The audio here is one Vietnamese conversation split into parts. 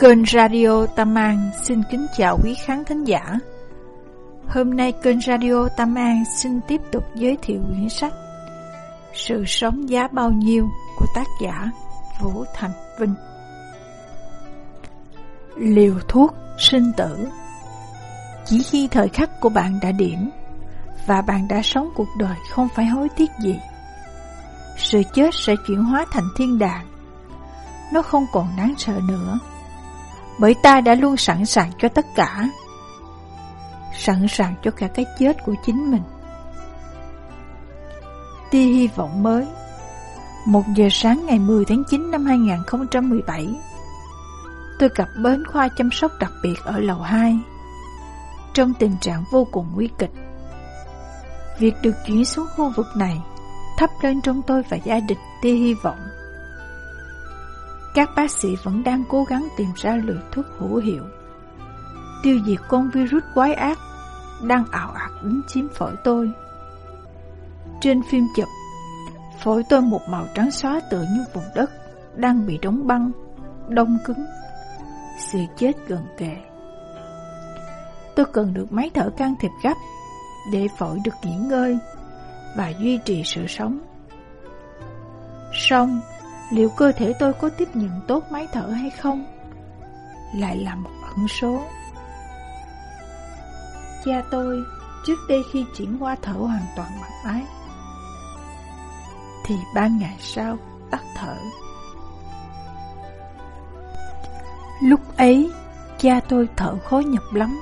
Kênh Radio Tam An xin kính chào quý khán thính giả. Hôm nay kênh Radio Tam An xin tiếp tục giới thiệu quyển sách Sự sống giá bao nhiêu của tác giả Vũ Thành Vinh. Liều thuốc sinh tử Chỉ khi thời khắc của bạn đã điểm và bạn đã sống cuộc đời không phải hối tiếc gì, sự chết sẽ chuyển hóa thành thiên đàng. Nó không còn đáng sợ nữa bởi ta đã luôn sẵn sàng cho tất cả. Sẵn sàng cho cả cái chết của chính mình. Tia hy vọng mới. Một giờ sáng ngày 10 tháng 9 năm 2017 Tôi cập bến khoa chăm sóc đặc biệt ở lầu 2 Trong tình trạng vô cùng nguy kịch, Việc được chuyển xuống khu vực này Thắp lên trong tôi và gia đình tia hy vọng các bác sĩ vẫn đang cố gắng tìm ra liều thuốc hữu hiệu. Tiêu diệt con virus quái ác Đang ảo ạt đến chiếm phổi tôi. Trên phim chụp, Phổi tôi một màu trắng xóa tựa như vùng đất Đang bị đóng băng, Đông cứng Sự chết gần kề. Tôi cần được máy thở can thiệp gấp Để phổi được nghỉ ngơi Và duy trì sự sống. Xong Liệu cơ thể tôi có tiếp nhận tốt máy thở hay không? Lại là một ẩn số. Cha tôi, trước đây khi chuyển qua thở hoàn toàn bằng máy Thì ba ngày sau tắt thở. Lúc ấy, cha tôi thở khó nhọc lắm.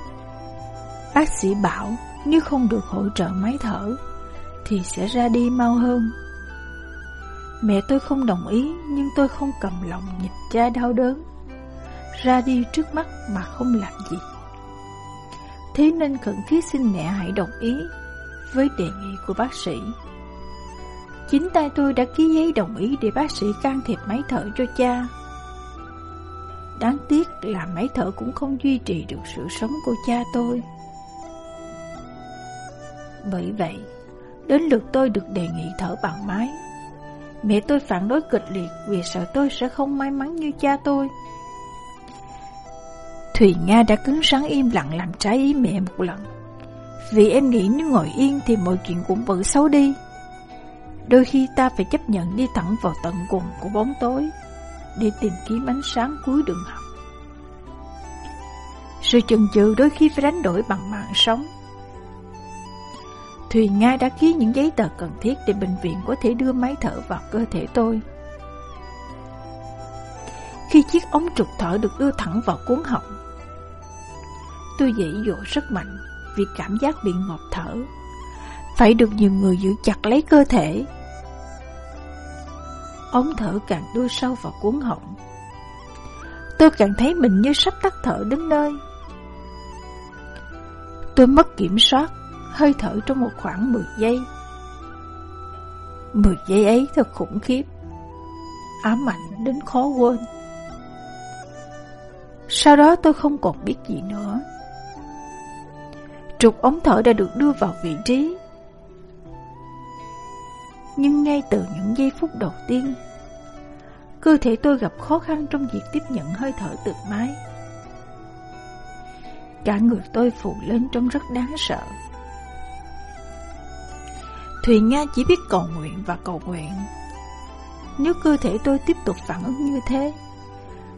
Bác sĩ bảo, nếu không được hỗ trợ máy thở, Thì sẽ ra đi mau hơn. Mẹ tôi không đồng ý nhưng tôi không cầm lòng nhìn cha đau đớn. Ra đi trước mắt mà không làm gì. Thế nên khẩn thiết xin mẹ hãy đồng ý với đề nghị của bác sĩ. Chính tay tôi đã ký giấy đồng ý để bác sĩ can thiệp máy thở cho cha. Đáng tiếc là máy thở cũng không duy trì được sự sống của cha tôi. Bởi vậy, đến lượt tôi được đề nghị thở bằng máy. Mẹ tôi phản đối kịch liệt vì sợ tôi sẽ không may mắn như cha tôi. Thùy Nga đã cứng rắn im lặng làm trái ý mẹ một lần. Vì em nghĩ nếu ngồi yên thì mọi chuyện cũng vẫn xấu đi. Đôi khi ta phải chấp nhận đi thẳng vào tận cùng của bóng tối, đi tìm kiếm ánh sáng cuối đường hầm. Sự chần chừ đôi khi phải đánh đổi bằng mạng sống Thùy Nga đã ký những giấy tờ cần thiết để bệnh viện có thể đưa máy thở vào cơ thể tôi. Khi chiếc ống trục thở được đưa thẳng vào cuốn họng, tôi dễ dỗ rất mạnh vì cảm giác bị ngọt thở. Phải được nhiều người giữ chặt lấy cơ thể. Ống thở càng đưa sâu vào cuốn họng. Tôi càng thấy mình như sắp tắt thở đến nơi. Tôi mất kiểm soát hơi thở trong một khoảng 10 giây. 10 giây ấy thật khủng khiếp, ám ảnh đến khó quên. Sau đó tôi không còn biết gì nữa. Trục ống thở đã được đưa vào vị trí. Nhưng ngay từ những giây phút đầu tiên, cơ thể tôi gặp khó khăn trong việc tiếp nhận hơi thở từ máy. Cả người tôi phụ lên trông rất đáng sợ. Thùy Nga chỉ biết cầu nguyện và cầu nguyện. Nếu cơ thể tôi tiếp tục phản ứng như thế,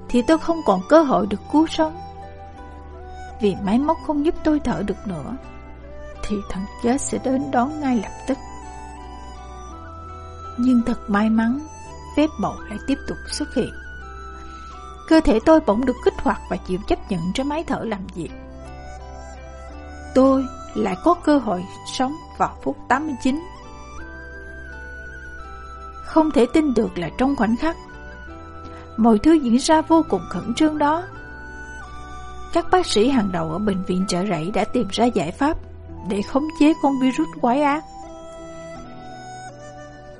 thì tôi không còn cơ hội được cứu sống. Vì máy móc không giúp tôi thở được nữa, thì thằng chết sẽ đến đón ngay lập tức. Nhưng thật may mắn, phép bầu lại tiếp tục xuất hiện. Cơ thể tôi bỗng được kích hoạt và chịu chấp nhận cho máy thở làm việc. Tôi lại có cơ hội sống vào phút 89. Không thể tin được là trong khoảnh khắc, mọi thứ diễn ra vô cùng khẩn trương đó. Các bác sĩ hàng đầu ở bệnh viện trợ rẫy đã tìm ra giải pháp để khống chế con virus quái ác.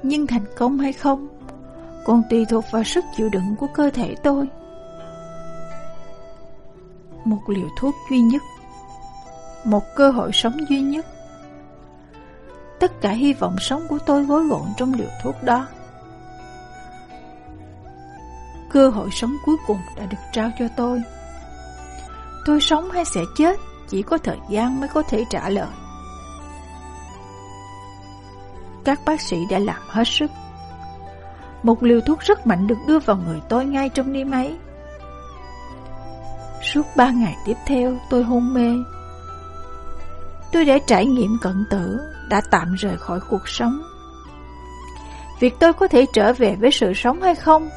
Nhưng thành công hay không, còn tùy thuộc vào sức chịu đựng của cơ thể tôi. Một liều thuốc duy nhất một cơ hội sống duy nhất. Tất cả hy vọng sống của tôi gối gọn trong liều thuốc đó. Cơ hội sống cuối cùng đã được trao cho tôi. Tôi sống hay sẽ chết, Chỉ có thời gian mới có thể trả lời. Các bác sĩ đã làm hết sức. Một liều thuốc rất mạnh được đưa vào người tôi ngay trong đêm ấy. Suốt ba ngày tiếp theo, tôi hôn mê. Tôi đã trải nghiệm cận tử, Đã tạm rời khỏi cuộc sống. Việc tôi có thể trở về với sự sống hay không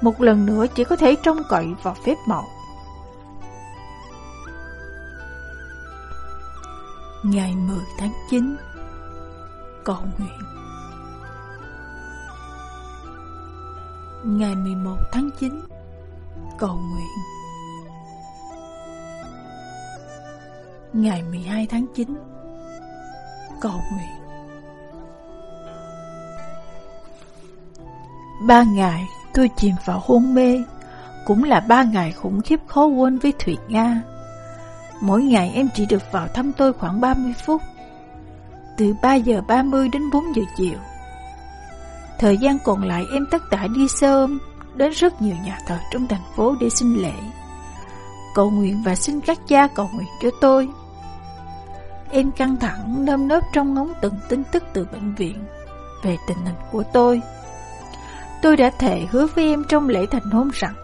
một lần nữa chỉ có thể trông cậy vào phép màu. Ngày 10 tháng 9 Cầu nguyện. Ngày 11 tháng 9 Cầu nguyện. Ngày 12 tháng 9 Cầu nguyện. Ba ngày tôi chìm vào hôn mê. Cũng là ba ngày khủng khiếp khó quên với Thụy Nga. Mỗi ngày em chỉ được vào thăm tôi khoảng 30 phút. Từ 3 giờ 30 đến 4 giờ chiều. Thời gian còn lại em tất cả đi sớm Đến rất nhiều nhà thờ trong thành phố để xin lễ. Cầu nguyện và xin các cha cầu nguyện cho tôi. Em căng thẳng nơm nớp trong ngóng từng tin tức từ bệnh viện Về tình hình của tôi. Tôi đã thề hứa với em trong lễ thành hôn rằng,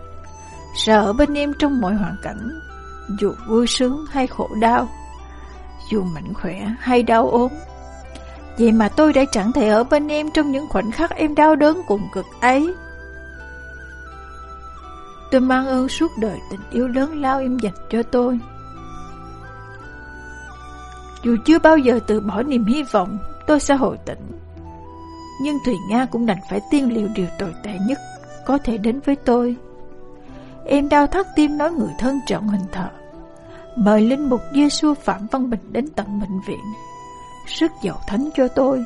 Sẽ ở bên em trong mọi hoàn cảnh, Dù vui sướng hay khổ đau, Dù mạnh khỏe hay đau ốm. Vậy mà tôi đã chẳng thể ở bên em Trong những khoảnh khắc em đau đớn cùng cực ấy. Tôi mang ơn suốt đời tình yêu lớn lao em dành cho tôi. Dù chưa bao giờ từ bỏ niềm hy vọng, Tôi sẽ hồi tỉnh nhưng Thùy Nga cũng đành phải tiên liệu điều tồi tệ nhất Có thể đến với tôi. Em đau thắt tim nói người thân trọng hình thợ. Mời linh mục Giêsu Phạm Văn Bình đến tận bệnh viện, Sức dầu thánh cho tôi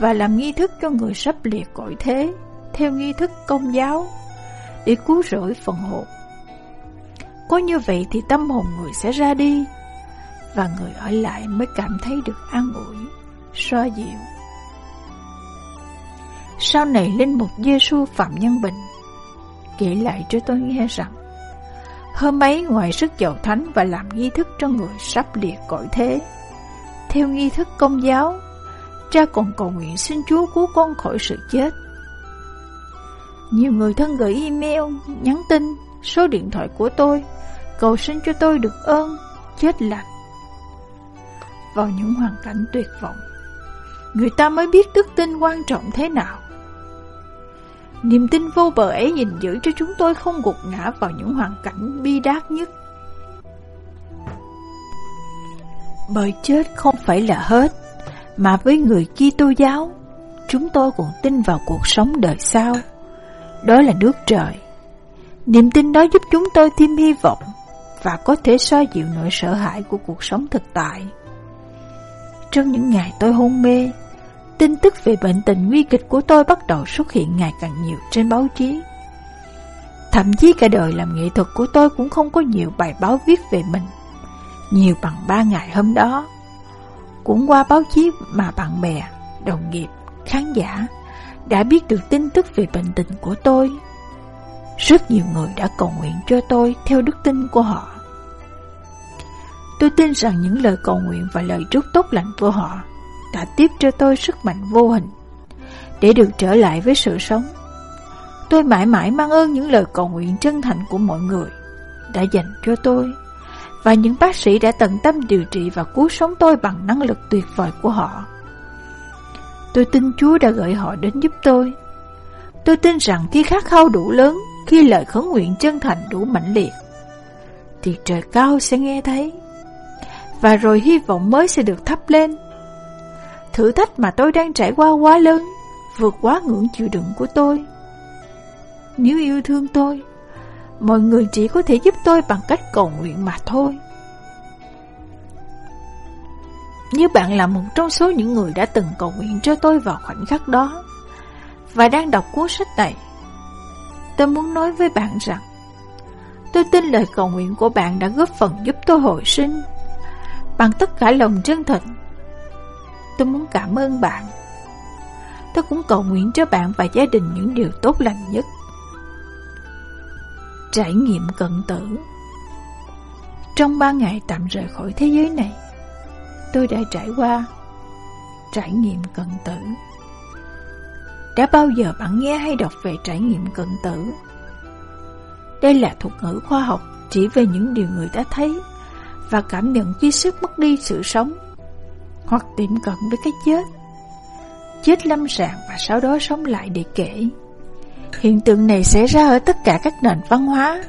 Và làm nghi thức cho người sắp liệt cõi thế Theo nghi thức công giáo Để cứu rỗi phần hồn. Có như vậy thì tâm hồn người sẽ ra đi Và người ở lại mới cảm thấy được an ủi, Xoa dịu sau này linh mục Giêsu Phạm Nhân Bình kể lại cho tôi nghe rằng, hôm ấy ngoài sức giàu thánh và làm nghi thức cho người sắp liệt cõi thế, theo nghi thức công giáo, cha còn cầu nguyện xin Chúa cứu con khỏi sự chết. Nhiều người thân gửi email, nhắn tin, số điện thoại của tôi, cầu xin cho tôi được ơn, chết lành. Vào những hoàn cảnh tuyệt vọng, người ta mới biết đức tin quan trọng thế nào. Niềm tin vô bờ ấy gìn giữ cho chúng tôi không gục ngã vào những hoàn cảnh bi đát nhất. Bởi chết không phải là hết, mà với người Kitô giáo, chúng tôi còn tin vào cuộc sống đời sau. Đó là nước trời. Niềm tin đó giúp chúng tôi thêm hy vọng và có thể xoa dịu nỗi sợ hãi của cuộc sống thực tại. Trong những ngày tôi hôn mê, tin tức về bệnh tình nguy kịch của tôi bắt đầu xuất hiện ngày càng nhiều trên báo chí. Thậm chí cả đời làm nghệ thuật của tôi cũng không có nhiều bài báo viết về mình, nhiều bằng ba ngày hôm đó. Cũng qua báo chí mà bạn bè, đồng nghiệp, khán giả đã biết được tin tức về bệnh tình của tôi. Rất nhiều người đã cầu nguyện cho tôi theo đức tin của họ. Tôi tin rằng những lời cầu nguyện và lời chúc tốt lành của họ đã tiếp cho tôi sức mạnh vô hình để được trở lại với sự sống. Tôi mãi mãi mang ơn những lời cầu nguyện chân thành của mọi người đã dành cho tôi và những bác sĩ đã tận tâm điều trị và cứu sống tôi bằng năng lực tuyệt vời của họ. Tôi tin Chúa đã gửi họ đến giúp tôi. Tôi tin rằng khi khát khao đủ lớn, khi lời khấn nguyện chân thành đủ mãnh liệt, thì trời cao sẽ nghe thấy. Và rồi hy vọng mới sẽ được thắp lên Thử thách mà tôi đang trải qua quá lớn, Vượt quá ngưỡng chịu đựng của tôi. Nếu yêu thương tôi, Mọi người chỉ có thể giúp tôi bằng cách cầu nguyện mà thôi. Như bạn là một trong số những người đã từng cầu nguyện cho tôi vào khoảnh khắc đó Và đang đọc cuốn sách này, Tôi muốn nói với bạn rằng, Tôi tin lời cầu nguyện của bạn đã góp phần giúp tôi hồi sinh. Bằng tất cả lòng chân thành Tôi muốn cảm ơn bạn. Tôi cũng cầu nguyện cho bạn và gia đình những điều tốt lành nhất. Trải nghiệm cận tử. Trong ba ngày tạm rời khỏi thế giới này, Tôi đã trải qua Trải nghiệm cận tử. Đã bao giờ bạn nghe hay đọc về trải nghiệm cận tử? Đây là thuật ngữ khoa học chỉ về những điều người ta thấy và cảm nhận khi sức mất đi sự sống hoặc tiệm cận với cái chết. Chết lâm sàng và sau đó sống lại để kể. Hiện tượng này xảy ra ở tất cả các nền văn hóa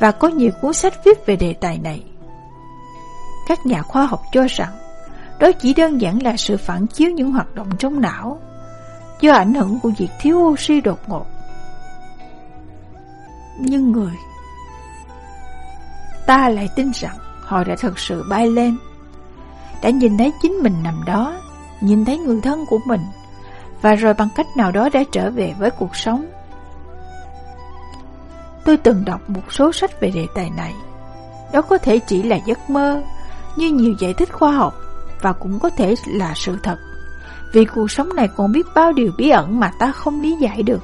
và có nhiều cuốn sách viết về đề tài này. Các nhà khoa học cho rằng đó chỉ đơn giản là sự phản chiếu những hoạt động trong não do ảnh hưởng của việc thiếu oxy đột ngột. Nhưng người ta lại tin rằng họ đã thật sự bay lên, đã nhìn thấy chính mình nằm đó, nhìn thấy người thân của mình, và rồi bằng cách nào đó đã trở về với cuộc sống. Tôi từng đọc một số sách về đề tài này. Đó có thể chỉ là giấc mơ, như nhiều giải thích khoa học, và cũng có thể là sự thật. Vì cuộc sống này còn biết bao điều bí ẩn mà ta không lý giải được.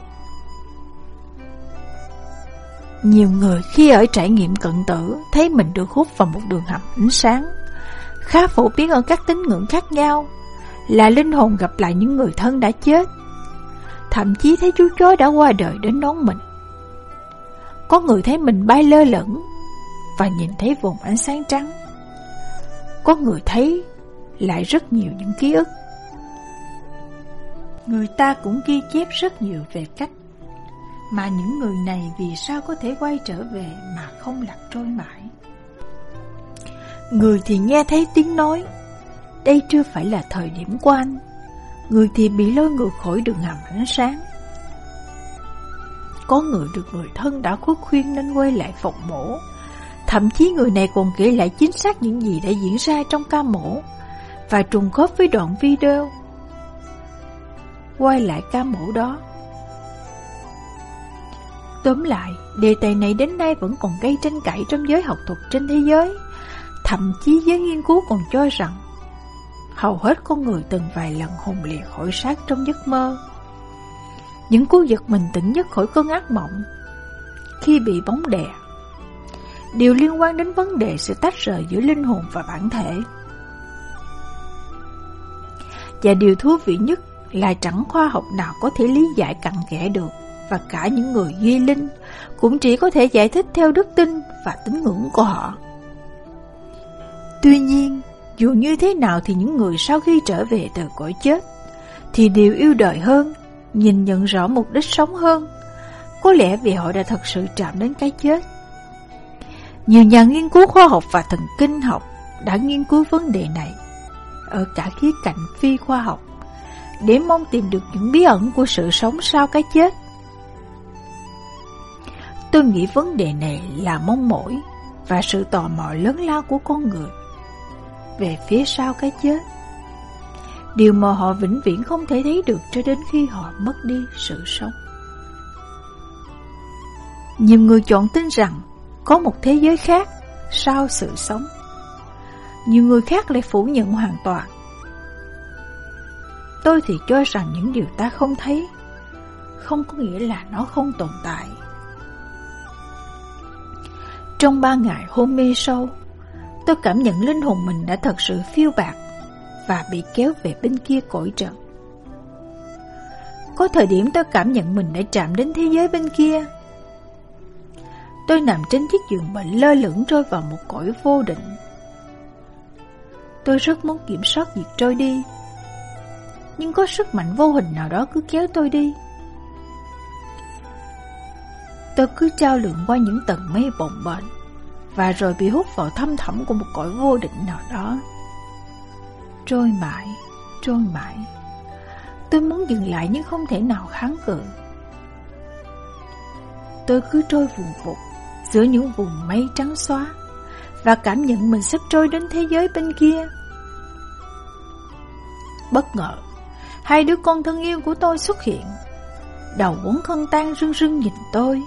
Nhiều người khi ở trải nghiệm cận tử thấy mình được hút vào một đường hầm ánh sáng. Khá phổ biến ở các tín ngưỡng khác nhau, là linh hồn gặp lại những người thân đã chết. Thậm chí thấy chú chó đã qua đời đến đón mình. Có người thấy mình bay lơ lửng và nhìn thấy vùng ánh sáng trắng. Có người thấy lại rất nhiều những ký ức. Người ta cũng ghi chép rất nhiều về cách mà những người này vì sao có thể quay trở về mà không lạc trôi mãi. Người thì nghe thấy tiếng nói, đây chưa phải là thời điểm của anh. Người thì bị lôi ngược khỏi đường hầm ánh sáng. Có người được người thân đã khuất khuyên nên quay lại phòng mổ. Thậm chí người này còn kể lại chính xác những gì đã diễn ra trong ca mổ và trùng khớp với đoạn video. Quay lại ca mổ đó Tóm lại, đề tài này đến nay vẫn còn gây tranh cãi trong giới học thuật trên thế giới. Thậm chí giới nghiên cứu còn cho rằng hầu hết con người từng vài lần hồn liệt khỏi xác trong giấc mơ. Những cú giật mình tỉnh nhất khỏi cơn ác mộng khi bị bóng đè. Điều liên quan đến vấn đề sự tách rời giữa linh hồn và bản thể. Và điều thú vị nhất là chẳng khoa học nào có thể lý giải cặn kẽ được và cả những người duy linh cũng chỉ có thể giải thích theo đức tin và tín ngưỡng của họ. Tuy nhiên, dù như thế nào thì những người sau khi trở về từ cõi chết thì đều yêu đời hơn, nhìn nhận rõ mục đích sống hơn. Có lẽ vì họ đã thật sự chạm đến cái chết. Nhiều nhà nghiên cứu khoa học và thần kinh học đã nghiên cứu vấn đề này ở cả khía cạnh phi khoa học để mong tìm được những bí ẩn của sự sống sau cái chết. Tôi nghĩ vấn đề này là mong mỏi và sự tò mò lớn lao của con người về phía sau cái chết. Điều mà họ vĩnh viễn không thể thấy được cho đến khi họ mất đi sự sống. Nhiều người chọn tin rằng có một thế giới khác sau sự sống. Nhiều người khác lại phủ nhận hoàn toàn. Tôi thì cho rằng những điều ta không thấy không có nghĩa là nó không tồn tại. Trong ba ngày hôn mê sâu, tôi cảm nhận linh hồn mình đã thật sự phiêu bạc và bị kéo về bên kia cõi trần. Có thời điểm tôi cảm nhận mình đã chạm đến thế giới bên kia. Tôi nằm trên chiếc giường bệnh lơ lửng trôi vào một cõi vô định. Tôi rất muốn kiểm soát việc trôi đi, nhưng có sức mạnh vô hình nào đó cứ kéo tôi đi. Tôi cứ trao lượng qua những tầng mây bồng bềnh và rồi bị hút vào thâm thẳm của một cõi vô định nào đó. Trôi mãi, trôi mãi. Tôi muốn dừng lại nhưng không thể nào kháng cự. Tôi cứ trôi vùng vụt giữa những vùng mây trắng xóa Và cảm nhận mình sắp trôi đến thế giới bên kia. Bất ngờ Hai đứa con thân yêu của tôi xuất hiện. Đầu quấn khăn tan rưng rưng nhìn tôi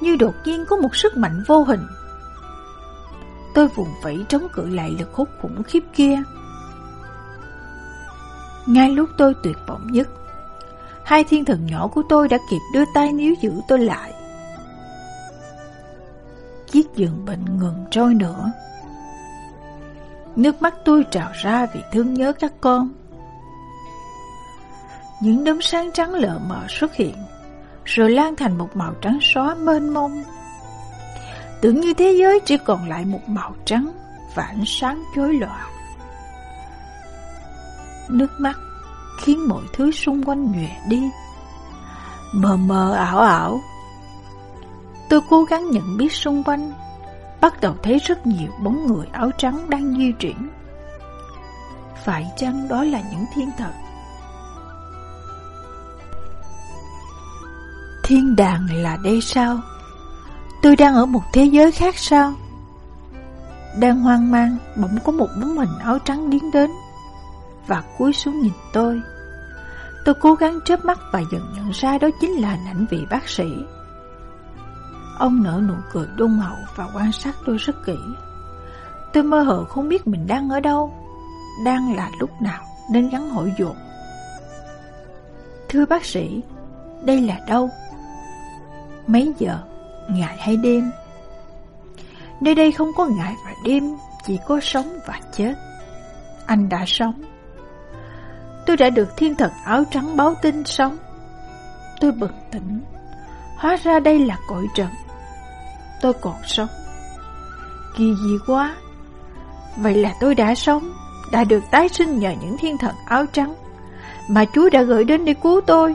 như đột nhiên có một sức mạnh vô hình. Tôi vùng vẫy chống cự lại lực hút khủng khiếp kia. Ngay lúc tôi tuyệt vọng nhất, hai thiên thần nhỏ của tôi đã kịp đưa tay níu giữ tôi lại. chiếc giường bệnh ngừng trôi nữa. Nước mắt tôi trào ra vì thương nhớ các con. Những đốm sáng trắng lờ mờ xuất hiện, rồi lan thành một màu trắng xóa mênh mông. Tưởng như thế giới chỉ còn lại một màu trắng và ánh sáng chối lòa. Nước mắt khiến mọi thứ xung quanh nhòe đi, mờ mờ ảo ảo. Tôi cố gắng nhận biết xung quanh, bắt đầu thấy rất nhiều bóng người áo trắng đang di chuyển. Phải chăng đó là những thiên thần? Thiên đàng là đây sao? Tôi đang ở một thế giới khác sao? Đang hoang mang, bỗng có một bóng hình áo trắng tiến đến và cúi xuống nhìn tôi. Tôi cố gắng chớp mắt và dần nhận ra đó chính là ảnh vị bác sĩ. Ông nở nụ cười đôn hậu và quan sát tôi rất kỹ. Tôi mơ hồ không biết mình đang ở đâu, đang là lúc nào nên gắn hỏi dồn. Thưa bác sĩ, đây là đâu? Mấy giờ, ngày hay đêm? Nơi đây không có ngày và đêm, chỉ có sống và chết. Anh đã sống. Tôi đã được thiên thần áo trắng báo tin sống. Tôi bừng tỉnh. Hóa ra đây là cõi trần. Tôi còn sống. Kỳ gì quá. Vậy là tôi đã sống, đã được tái sinh nhờ những thiên thần áo trắng mà Chúa đã gửi đến để cứu tôi.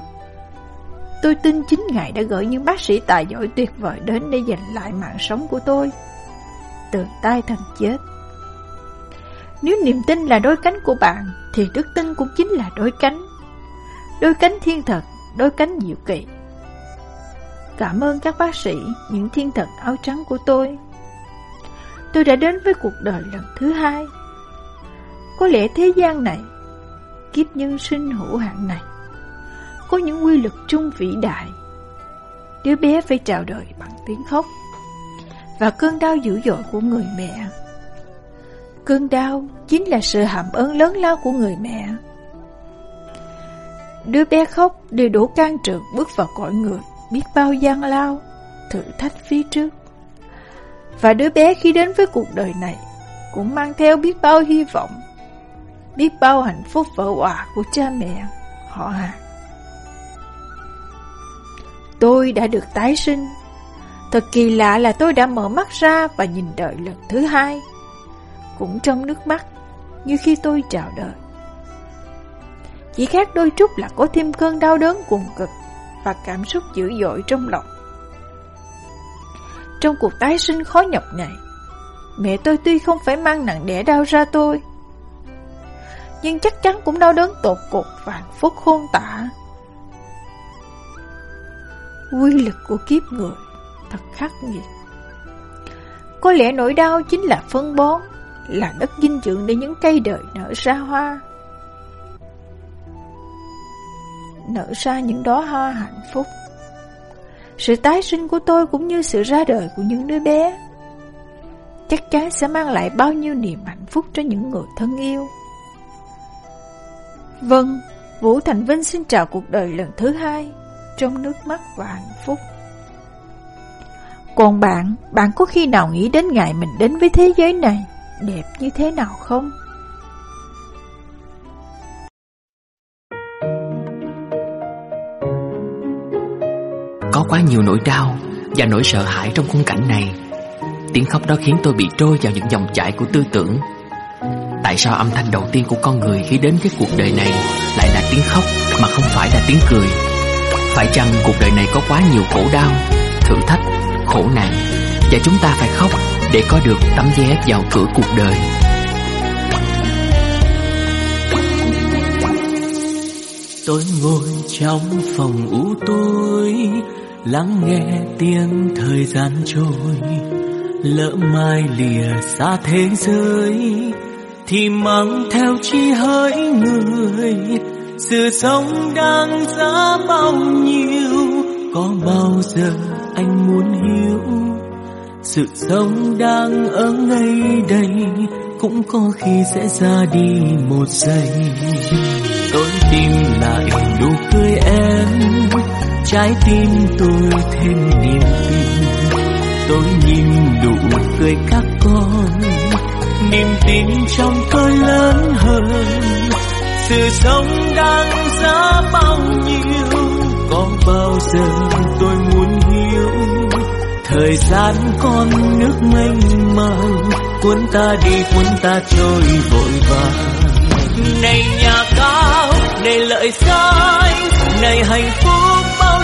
Tôi tin chính Ngài đã gửi những bác sĩ tài giỏi tuyệt vời đến để giành lại mạng sống của tôi. Từ tay thần chết. Nếu niềm tin là đôi cánh của bạn, thì đức tin cũng chính là đôi cánh. Đôi cánh thiên thật, đôi cánh diệu kỳ. Cảm ơn các bác sĩ, những thiên thần áo trắng của tôi. Tôi đã đến với cuộc đời lần thứ hai. Có lẽ thế gian này, kiếp nhân sinh hữu hạn này, có những quy luật chung vĩ đại. Đứa bé phải chào đời bằng tiếng khóc và cơn đau dữ dội của người mẹ. Cơn đau chính là sự hàm ơn lớn lao của người mẹ. Đứa bé khóc đều đủ can trường bước vào cõi người, biết bao gian lao, thử thách phía trước. Và đứa bé khi đến với cuộc đời này cũng mang theo biết bao hy vọng, biết bao hạnh phúc vỡ hòa của cha mẹ, họ hàng. Tôi đã được tái sinh. Thật kỳ lạ là tôi đã mở mắt ra và nhìn đợi lần thứ hai. Cũng trong nước mắt, như khi tôi chào đời. Chỉ khác đôi chút là có thêm cơn đau đớn cùng cực và cảm xúc dữ dội trong lòng. Trong cuộc tái sinh khó nhọc này, mẹ tôi tuy không phải mang nặng đẻ đau ra tôi, nhưng chắc chắn cũng đau đớn tột cuộc và hạnh phúc khôn tả. Quy lực của kiếp người thật khắc nghiệt. Có lẽ nỗi đau chính là phân bón, là đất dinh dưỡng để những cây đời nở ra hoa. Nở ra những đóa hoa hạnh phúc. Sự tái sinh của tôi cũng như sự ra đời của những đứa bé chắc chắn sẽ mang lại bao nhiêu niềm hạnh phúc cho những người thân yêu. Vâng, Vũ Thành Vinh xin chào cuộc đời lần thứ hai trong nước mắt và hạnh phúc. Còn bạn, bạn có khi nào nghĩ đến ngày mình đến với thế giới này đẹp như thế nào không? Có quá nhiều nỗi đau và nỗi sợ hãi trong khung cảnh này. Tiếng khóc đó khiến tôi bị trôi vào những dòng chảy của tư tưởng. Tại sao âm thanh đầu tiên của con người khi đến với cuộc đời này lại là tiếng khóc mà không phải là tiếng cười? Phải chăng cuộc đời này có quá nhiều khổ đau, thử thách, khổ nạn và chúng ta phải khóc để có được tấm vé vào cửa cuộc đời? Tôi ngồi trong phòng u tối Lắng nghe tiếng thời gian trôi Lỡ mai lìa xa thế giới Thì mang theo chi hỡi người sự sống đang giá bao nhiêu, có bao giờ anh muốn hiểu? Sự sống đang ở ngay đây, cũng có khi sẽ ra đi một giây. Tôi tìm lại nụ cười em, trái tim tôi thêm niềm tin. Tôi nhìn nụ cười các con, niềm tin trong tôi sự sống đang giá bao nhiêu, có bao giờ tôi muốn hiểu? Thời gian con nước mênh mang cuốn ta đi, cuốn ta trôi vội vàng. Này nhà cao này lợi sai, này hạnh phúc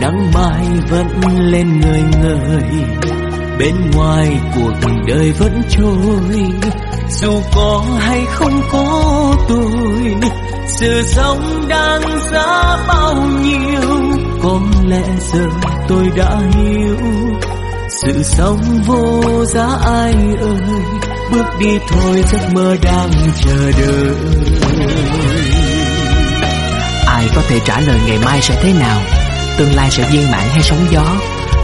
nắng mai vẫn lên người người, bên ngoài cuộc đời vẫn trôi. Dù có hay không có tôi sự sống đang giá bao nhiêu, có lẽ giờ tôi đã hiểu. Sự sống vô giá ai ơi, bước đi thôi giấc mơ đang chờ đợi. Ai có thể trả lời ngày mai sẽ thế nào? Tương lai sẽ viên mãn hay sóng gió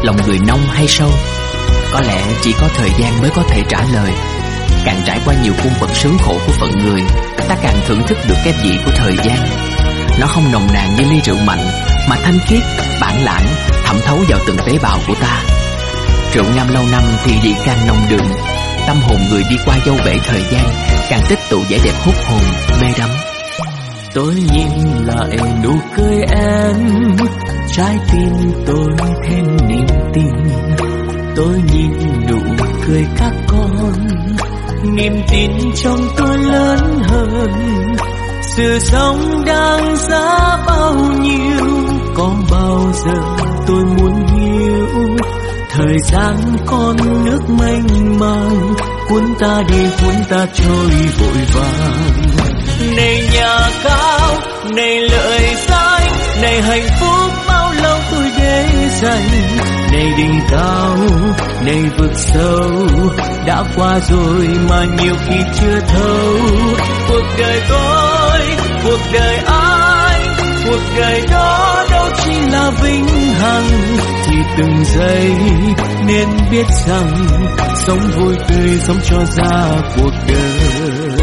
Lòng người nông hay sâu. Có lẽ chỉ có thời gian mới có thể trả lời. Càng trải qua nhiều cung bậc sướng khổ của phận người Ta càng thưởng thức được cái vị của thời gian. Nó không nồng nàn như ly rượu mạnh Mà thanh khiết, bản lãng Thẩm thấu vào từng tế bào của ta. Rượu ngâm lâu năm thì vị càng nồng đượm Tâm hồn người đi qua dâu bể thời gian Càng tích tụ vẻ đẹp hút hồn, mê đắm. Tôi nhìn lại nụ cười em trái tim tôi thêm niềm tin. Tôi nhìn nụ cười các con, niềm tin trong tôi lớn hơn. Sự sống đang giá bao nhiêu, có bao giờ tôi muốn hiểu? Thời gian con nước mênh mang, cuốn ta đi, cuốn ta trôi vội vàng. Này nhà cao, này lợi danh, này hạnh phúc này đỉnh cao này vực sâu, đã qua rồi mà nhiều khi chưa thấu. Cuộc đời tôi, cuộc đời ai, cuộc đời đó đâu chỉ là vinh hằng. Thì từng giây nên biết rằng sống vui tươi sống cho ra cuộc đời.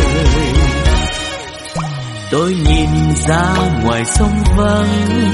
Tôi nhìn ra ngoài sông vắng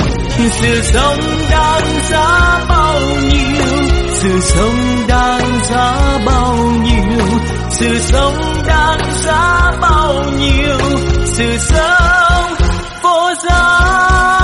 sự sống đang giá bao nhiêu? Sự sống đang giá bao nhiêu? Sự sống đang giá bao nhiêu? Sự sống vô giá.